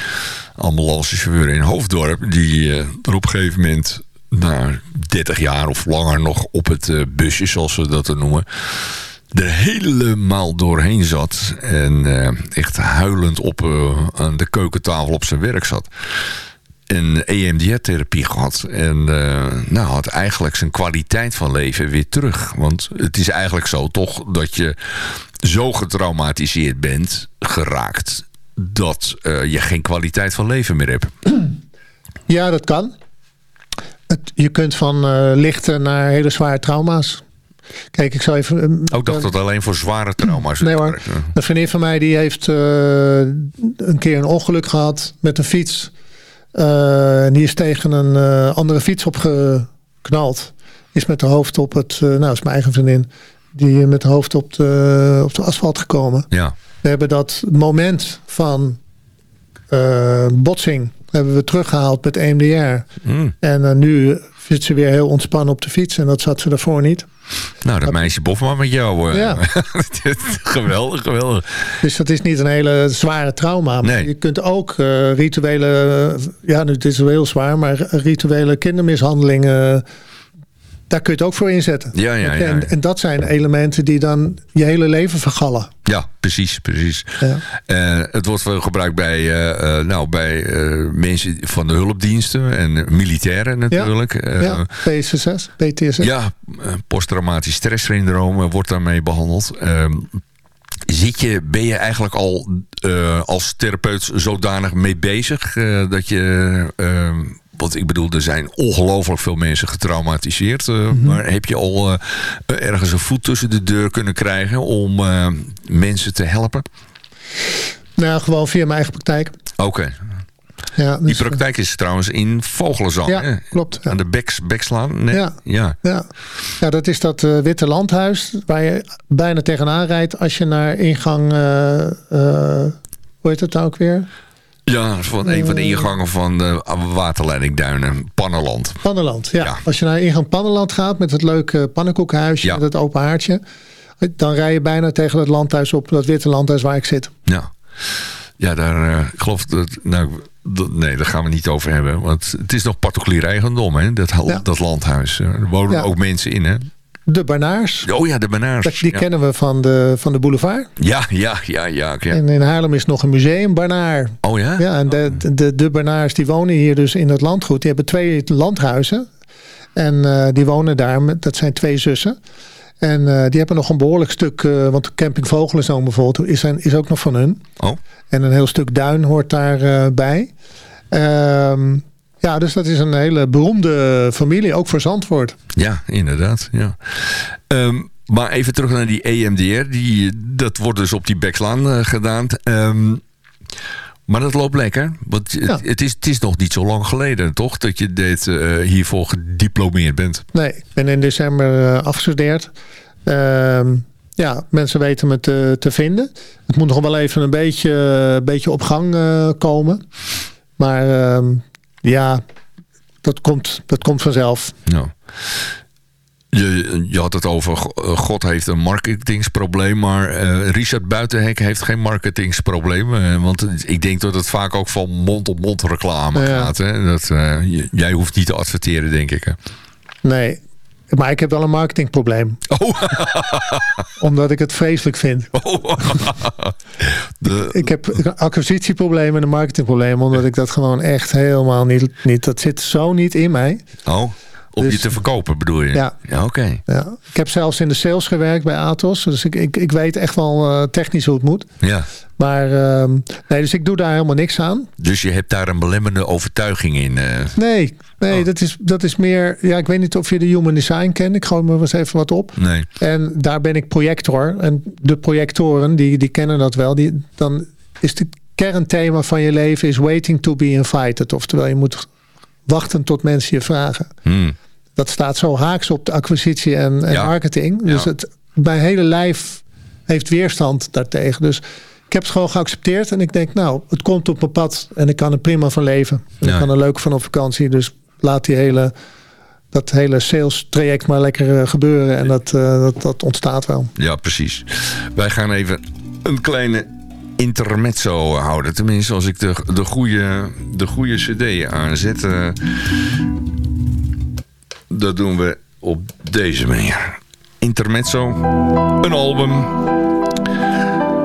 Ambulancechauffeur in Hoofddorp. Die uh, er op een gegeven moment... na 30 jaar of langer nog op het uh, busje, zoals ze dat noemen er helemaal doorheen zat. En uh, echt huilend op aan de keukentafel op zijn werk zat. En EMDR-therapie gehad. En uh, nou, had eigenlijk zijn kwaliteit van leven weer terug. Want het is eigenlijk zo toch dat je zo getraumatiseerd bent, geraakt... dat je geen kwaliteit van leven meer hebt. Ja, dat kan. Het, je kunt van lichte naar hele zware trauma's Kijk, ik zou even... Ook oh, dacht dat alleen voor zware trauma's. Nee hoor. Een vriendin van mij die heeft uh, een keer een ongeluk gehad met een fiets. Uh, en die is tegen een uh, andere fiets opgeknald. Is met de hoofd op het... nou, is mijn eigen vriendin. Die met de hoofd op de, op de asfalt gekomen. Ja. We hebben dat moment van botsing hebben we teruggehaald met EMDR. Mm. En nu zit ze weer heel ontspannen op de fiets. En dat zat ze daarvoor niet. Nou, dat meisje Bofma met jou. Uh, ja. geweldig, geweldig. Dus dat is niet een hele zware trauma. Maar nee. je kunt ook uh, rituele... Ja, nu, dit is wel heel zwaar. Maar rituele kindermishandelingen... Daar kun je het ook voor inzetten. Ja, ja, ja, en, en, dat zijn elementen die dan je hele leven vergallen. Ja, precies, precies. Ja. Uh, het wordt veel gebruikt bij, uh, uh, nou, bij mensen van de hulpdiensten en militairen natuurlijk. Ja, ja. PSSS, PTSS. Ja, posttraumatisch stresssyndroom wordt daarmee behandeld. Ehm, zit je, ben je eigenlijk al als therapeut zodanig mee bezig dat je want ik bedoel, er zijn ongelooflijk veel mensen getraumatiseerd. Uh, Mhm. Maar heb je al uh, ergens een voet tussen de deur kunnen krijgen om uh, mensen te helpen? Nou, gewoon via mijn eigen praktijk. Oké. Okay. Ja, dus, Die praktijk is trouwens in Vogelenzang. Ja, hè? klopt. Ja. Aan de beks, Bekslaan? Nee. Ja. Ja. Ja. ja, dat is dat uh, witte landhuis waar je bijna tegenaan rijdt als je naar ingang... Uh, uh, hoe heet het nou ook weer? Ja, van een van de ingangen van de waterleidingduinen, Pannenland. Pannenland, ja. Ja. Als je naar ingang Pannenland gaat met het leuke pannenkoekhuisje, Ja. met het open haartje, dan rij je bijna tegen het landhuis op, dat witte landhuis waar ik zit. Ja, ja daar, eh, ik geloof dat, nou, nee, daar gaan we niet over hebben. Want het is nog particulier eigendom, hè? Dat, dat landhuis. Er wonen ook mensen in, hè? De Barnaars. Oh ja, de Barnaars. Die kennen we van de, van de boulevard. Ja, ja, ja, ja, En in Haarlem is nog een museum, Barnaar. Oh ja? Ja, en de, de, de Barnaars die wonen hier dus in het landgoed. Die hebben twee landhuizen. En uh, die wonen daar, met, dat zijn twee zussen. En uh, die hebben nog een behoorlijk stuk, uh, want Camping Vogelenzoon bijvoorbeeld is, is ook nog van hun. Oh. En een heel stuk duin hoort daarbij. bij. Ehm, ja, dus dat is een hele beroemde familie, ook voor Zandvoort. Ja, inderdaad. Ja. Um, maar even terug naar die EMDR. Die, dat wordt dus op die Bekslaan uh, gedaan. Um, maar dat loopt lekker. Want het, het, is, het is nog niet zo lang geleden, toch? Dat je dit, uh, hiervoor gediplomeerd bent. Nee, ik ben in december uh, afgestudeerd. Ehm, ja, mensen weten me te, te vinden. Het moet nog wel even een beetje, een beetje op gang komen. Maar ja, dat komt, dat komt vanzelf. Ja. Je, je had het over eh, God heeft een marketingsprobleem, maar uh, Richard Buitenhek heeft geen marketingsprobleem. Uh, want ik denk dat het vaak ook van mond-op-mond reclame gaat. Hè? Dat, jij hoeft niet te adverteren, denk ik. Hè? Nee, maar ik heb wel een marketingprobleem. Oh. Omdat ik het vreselijk vind. Oh. De... Ik heb een acquisitieprobleem en een marketingprobleem. Omdat ik dat gewoon echt helemaal niet... niet dat zit zo niet in mij. Oh. Om dus, je te verkopen bedoel je? Ja. ja Oké. Ja. Ik heb zelfs in de sales gewerkt bij Atos. Dus ik, ik, ik weet echt wel uh, technisch hoe het moet. Ja. Maar uh, nee, dus ik doe daar helemaal niks aan. Dus je hebt daar een belemmerende overtuiging in? Uh... Nee, nee oh. dat, is, dat is meer... Ja, ik weet niet of je de Human Design kent. Ik gooi me eens even wat op. Nee. En daar ben ik projector. En de projectoren, die, die kennen dat wel. Die, dan is het kernthema van je leven is waiting to be invited. Oftewel, je moet wachten tot mensen je vragen. Hmm dat staat zo haaks op de acquisitie en, en marketing. Dus het, mijn hele lijf heeft weerstand daartegen. Dus ik heb het gewoon geaccepteerd. En ik denk, nou, het komt op mijn pad. En ik kan er prima van leven. En ik kan er leuk van op vakantie. Dus laat die hele, dat hele sales traject maar lekker uh, gebeuren. En dat, uh, dat, dat ontstaat wel. Ja, precies. Wij gaan even een kleine intermezzo houden. Tenminste, als ik de, de, goede, de goede cd aanzet... Uh, dat doen we op deze manier. Intermezzo, een album.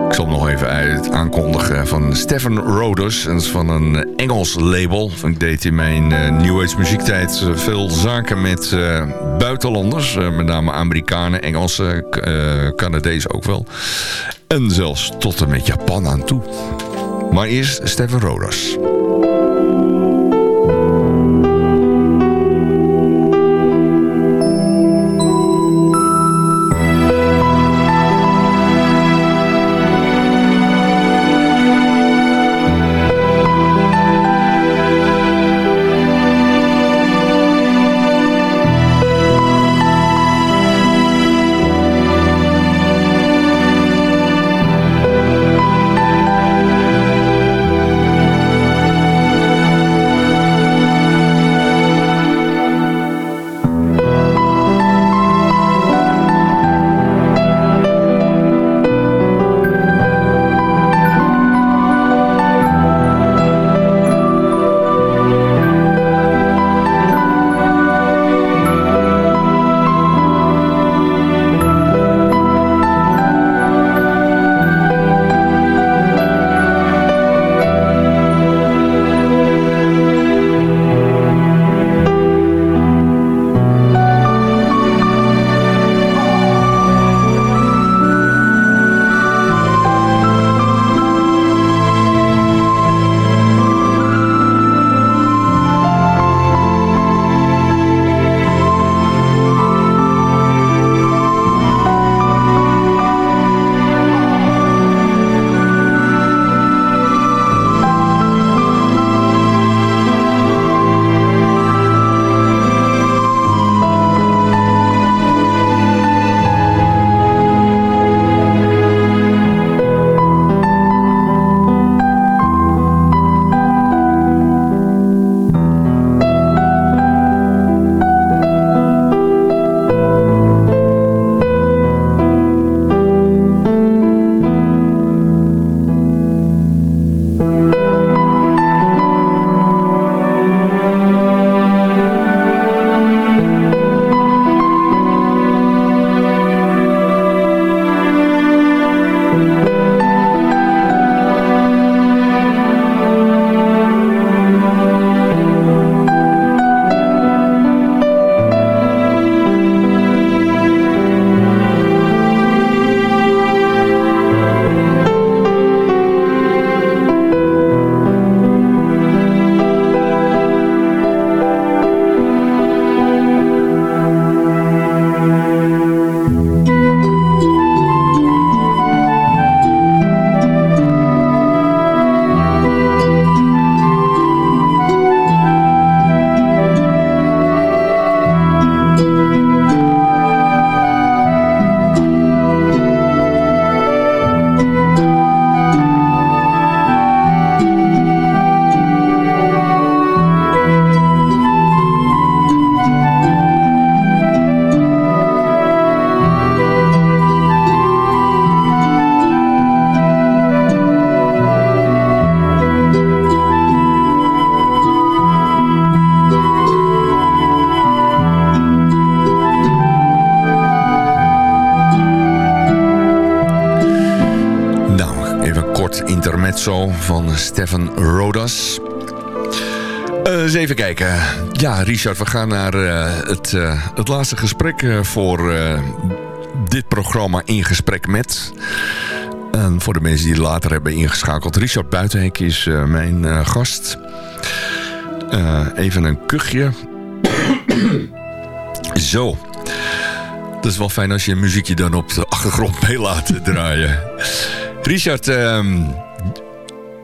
Ik zal nog even uit aankondigen van Stefan Roders. Dat is van een Engels label. Ik deed in mijn uh, New Age muziektijd uh, veel zaken met uh, buitenlanders. met name Amerikanen, Engelsen, Canadezen ook wel. En zelfs tot en met Japan aan toe. Maar eerst Stefan Roders. Van Stefan Rodas. Uh, eens even kijken. Ja, Richard, we gaan naar het, het laatste gesprek voor dit programma In Gesprek Met. En voor de mensen die later hebben ingeschakeld. Richard Buitenhek is mijn gast. even een kuchje. Zo. Dat is wel fijn als je een muziekje dan op de achtergrond mee laat draaien. Richard, um,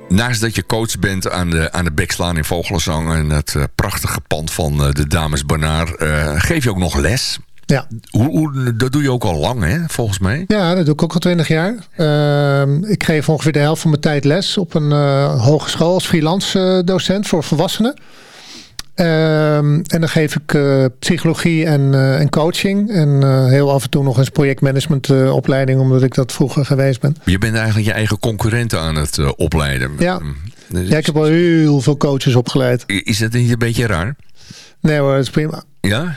naast dat je coach bent aan de, aan de Bekslaan in Vogelenzang... en het uh, prachtige pand van uh, de Dames Banaar... Uh, geef je ook nog les. Ja. Hoe, hoe, dat doe je ook al lang, hè, volgens mij? Ja, dat doe ik ook al twintig jaar. Ehm, ik geef ongeveer de helft van mijn tijd les op een hogeschool... als freelance docent voor volwassenen. Ehm, en dan geef ik uh, psychologie en, uh, en coaching. En uh, heel af en toe nog eens projectmanagementopleiding, omdat ik dat vroeger geweest ben. Je bent eigenlijk je eigen concurrenten aan het opleiden. Ja. Dus ja, ik heb al heel veel coaches opgeleid. Is dat niet een beetje raar? Nee hoor, dat is prima. Ja?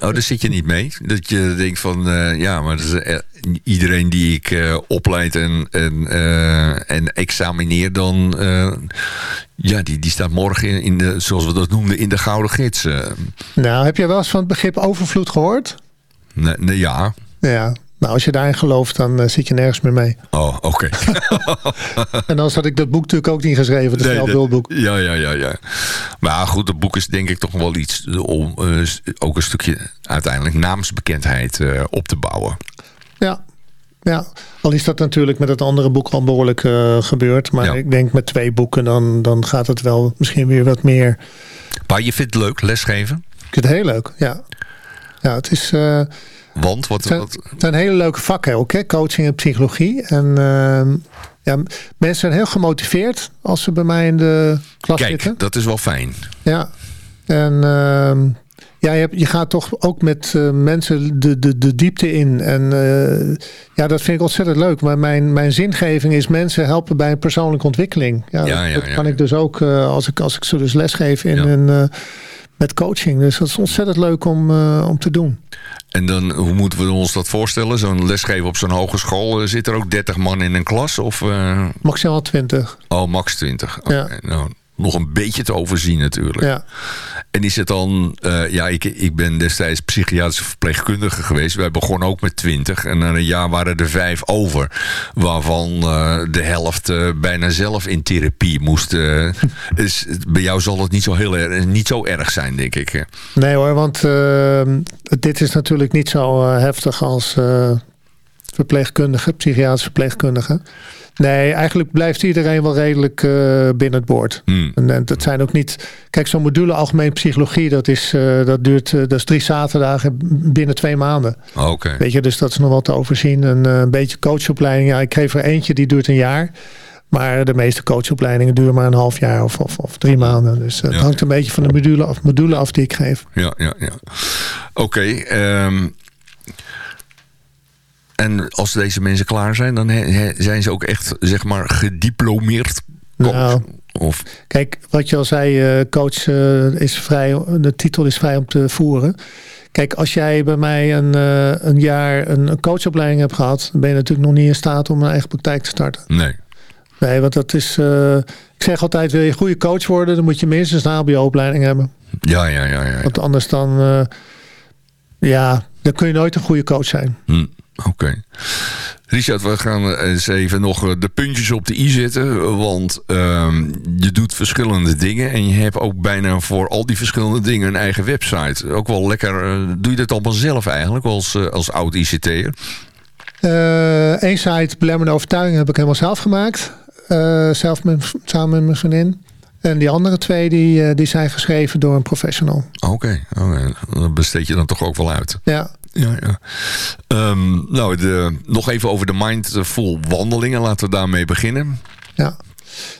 Oh, daar zit je niet mee? Dat je denkt van, uh, ja, maar is, uh, iedereen die ik uh, opleid en, en, en examineer dan... ja, die, die staat morgen in, in, de, zoals we dat noemden, in de gouden gids. Nou, heb je wel eens van het begrip overvloed gehoord? Nee, nee ja. Ja, nou, als je daarin gelooft, dan uh, zit je nergens meer mee. Oh, oké. en anders had ik dat boek natuurlijk ook niet geschreven, het nee, zelfhulpboek. Ja, ja, ja, ja. Maar goed, het boek is denk ik toch wel iets om uh, ook een stukje uiteindelijk naamsbekendheid uh, op te bouwen. Ja, ja, al is dat natuurlijk met het andere boek al behoorlijk gebeurd. Maar ja. ik denk met twee boeken, dan, dan gaat het wel misschien weer wat meer. Maar je vindt het leuk, lesgeven? Ik vind het heel leuk, ja. Ja, het is... Want? Wat, het, zijn, wat... het zijn hele leuke vakken ook, hè? coaching en psychologie. En uh, ja, mensen zijn heel gemotiveerd als ze bij mij in de klas Kijk, zitten. dat is wel fijn. Ja, en uh, ja, je, hebt, je, gaat toch ook met uh, mensen de, de, de diepte in. En uh, ja, dat vind ik ontzettend leuk. Maar mijn, mijn zingeving is mensen helpen bij een persoonlijke ontwikkeling. Ja, ja, ja dat kan ik dus ook uh, als, ik, als ik ze dus lesgeef in een, met coaching. Dus dat is ontzettend leuk om, om te doen. En dan, hoe moeten we ons dat voorstellen? Zo'n lesgeven op zo'n hogeschool, zit er ook 30 man in een klas? Of, uh... Maximaal 20. Oh, max 20. Okay. Ja. Nou, nog een beetje te overzien natuurlijk. Ja. En is het dan... Uh, ja, ik, ik ben destijds psychiatrische verpleegkundige geweest. Wij begonnen ook met twintig. En na een jaar waren er vijf over. Waarvan uh, de helft uh, bijna zelf in therapie moest. dus bij jou zal het niet zo, heel erg, niet zo erg zijn, denk ik. Nee hoor, want dit is natuurlijk niet zo heftig als verpleegkundige, psychiatrische verpleegkundige. Nee, eigenlijk blijft iedereen wel redelijk uh, binnen het boord. Hmm. En, en, dat zijn ook niet... Kijk, zo'n module algemeen psychologie, dat, is, uh, dat duurt uh, dat is drie zaterdagen binnen twee maanden. Oké. Okay. Weet je, dus dat is nog wel te overzien. Een, een beetje coachopleiding, ja, ik geef er eentje, die duurt een jaar. Maar de meeste coachopleidingen duren maar een half jaar of, of, of drie maanden. Dus het ja. hangt een beetje van de module af, module af die ik geef. Ja, ja, ja. Oké, okay, um... En als deze mensen klaar zijn, dan zijn ze ook echt, zeg maar, gediplomeerd coach? Nou, of? Kijk, wat je al zei, coach is vrij, de titel is vrij om te voeren. Kijk, als jij bij mij een, een jaar een coachopleiding hebt gehad... dan ben je natuurlijk nog niet in staat om een eigen praktijk te starten. Nee. Nee, want dat is... Uh, ik zeg altijd, wil je goede coach worden... dan moet je minstens een HBO-opleiding hebben. Ja, ja, ja. ja, ja. Want anders dan... Uh, ja, dan kun je nooit een goede coach zijn. Hm. Oké. Okay. Richard, we gaan eens even nog de puntjes op de i zetten. Want um, je doet verschillende dingen. En je hebt ook bijna voor al die verschillende dingen een eigen website. Ook wel lekker. Uh, doe je dat allemaal zelf eigenlijk als, uh, als oud ICT'er? Eén uh, site, Belemmerende Overtuiging, heb ik helemaal zelf gemaakt. zelf met, samen met mijn vriendin. En die andere twee die, die zijn geschreven door een professional. Oké, okay. okay. dat besteed je dan toch ook wel uit. Ja, ja, ja. Um, nou, de, nog even over de Mindful wandelingen. Laten we daarmee beginnen. Ja,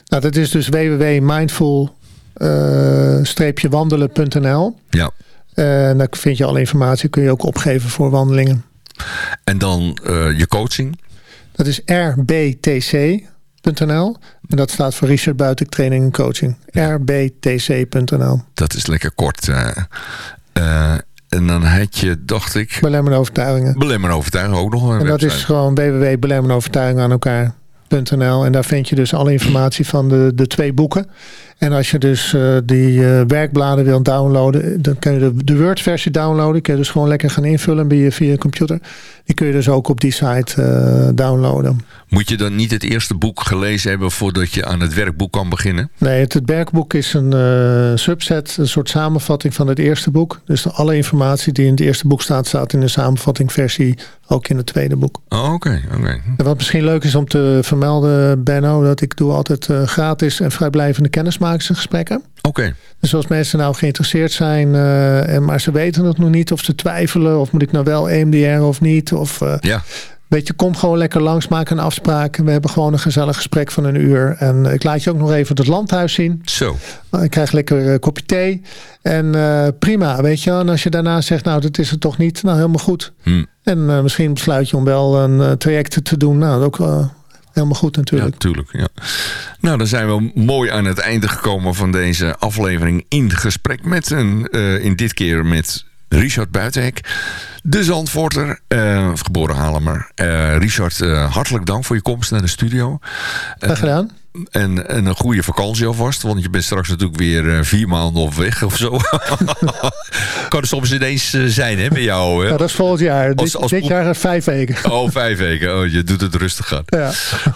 nou, dat is dus www.mindful-wandelen.nl. ja. En daar vind je alle informatie. Kun je ook opgeven voor wandelingen. En dan uh, je coaching? Dat is rbtc.nl. En dat staat voor Richard Buitek Training en Coaching. rbtc.nl. Dat is lekker kort. Uh, uh, en dan had je, dacht ik... Belemmerende overtuigingen. Belemmerende overtuigingen ook nog. Een en dat is gewoon www.belemmerdenovertuigingen aan elkaar. richardbuitenhek.nl. En daar vind je dus alle informatie van de, de twee boeken. En als je dus uh, die uh, werkbladen wilt downloaden, dan kun je de, de Word-versie downloaden. Kun je dus gewoon lekker gaan invullen via, via je computer. Die kun je dus ook op die site uh, downloaden. Moet je dan niet het eerste boek gelezen hebben voordat je aan het werkboek kan beginnen? Nee, het, het werkboek is een subset, een soort samenvatting van het eerste boek. Dus alle informatie die in het eerste boek staat, staat in de samenvattingversie ook in het tweede boek. Oh, oké. Okay, okay. Wat misschien leuk is om te vermelden, Benno, dat ik doe altijd gratis en vrijblijvende kennismakingsgesprekken. Oké. Okay. Dus als mensen nou geïnteresseerd zijn, uh, en, maar ze weten het nog niet of ze twijfelen, of moet ik nou wel EMDR of niet, of... Uh, ja. Weet je, kom gewoon lekker langs, maak een afspraak. We hebben gewoon een gezellig gesprek van een uur. En ik laat je ook nog even het landhuis zien. Zo. Ik krijg lekker een kopje thee. En uh, prima, weet je. En als je daarna zegt, nou, dat is het toch niet. Nou, helemaal goed. Hmm. En uh, misschien besluit je om wel een uh, traject te doen. Nou, ook helemaal goed natuurlijk. Natuurlijk. Ja. Nou, dan zijn we mooi aan het einde gekomen van deze aflevering in gesprek met een, uh, in dit keer met Richard Buitenhek. De Zandvoorter, uh, geboren Halemer. Uh, Richard, hartelijk dank voor je komst naar de studio. Graag gedaan. En, en een goede vakantie alvast. Want je bent straks natuurlijk weer vier maanden op weg of zo. kan er soms ineens zijn hè, bij jou. Hè? Ja, dat is volgend jaar. Als, dit, als... dit jaar vijf weken. Oh, vijf weken. Oh, je doet het rustig aan. Ja.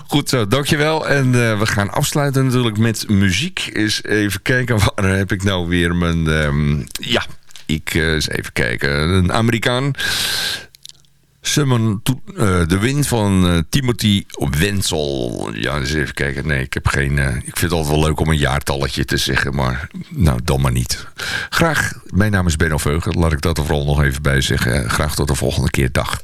Goed zo, dankjewel. En uh, we gaan afsluiten natuurlijk met muziek. Eens even kijken, waar heb ik nou weer mijn... Um, ja, ik eens even kijken. Een Amerikaan. Uh, de Wind van uh, Timothy Wenzel. Ja, eens even kijken. Nee, ik heb geen... Ik vind het altijd wel leuk om een jaartalletje te zeggen, maar nou, dan maar niet. Graag, mijn naam is Benno Veugen. Laat ik dat er vooral nog even bij zeggen. Graag tot de volgende keer. Dag.